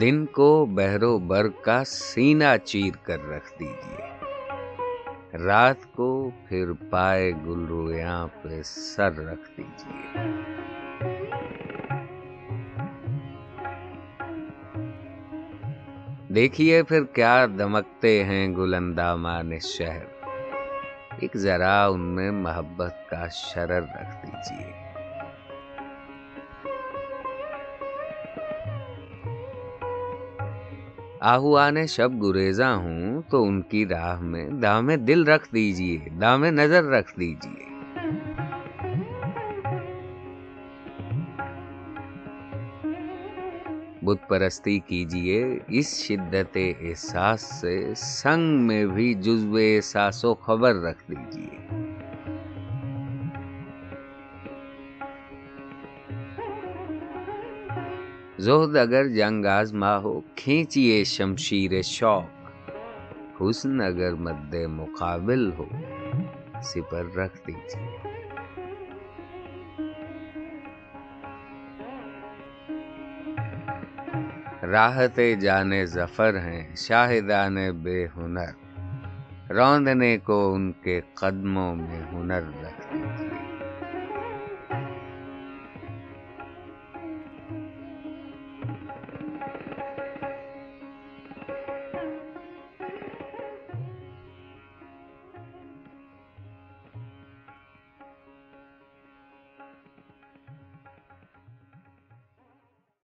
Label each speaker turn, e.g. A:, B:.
A: دن کو بہرو بر کا سینہ چیر کر رکھ دیجیے رات کو پھر پائے گل رویاں پہ سر رکھ دیجیے دیکھیے پھر کیا دمکتے ہیں گل اندامان شہر۔ ایک ذرا ان میں محبت کا شرر رکھ دیجیے آہوانے شب گریزا ہوں تو ان کی راہ میں دام دل رکھ دیجیے، دام نظر رکھ دیجیے۔ بت پرستی کیجیے، اس شدت احساس سے سنگ میں بھی جزو احساس و خبر رکھ دیجیے۔ زہد اگر جنگ آزما ہو کھینچیے شمشیر شوق۔ حسن اگر مد مقابل ہو، سپر رکھ دیجیے راحت جانے ظفر ہیں، شاہدان بے ہنر۔ روندنے کو ان کے قدموں میں ہنر رکھ دیجیے